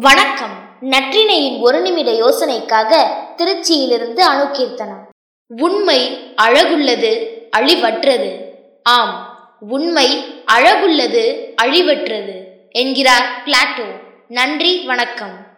வணக்கம். நற்றினையின் ஒரு நிமிட யோசனைக்காக திருச்சியிலிருந்து அணுகீர்த்தனம். உண்மை அழகுள்ளது அழிவற்றது. ஆம் உண்மை அழகுள்ளது அழிவற்றது என்கிறார் பிளாட்டோ. நன்றி வணக்கம்.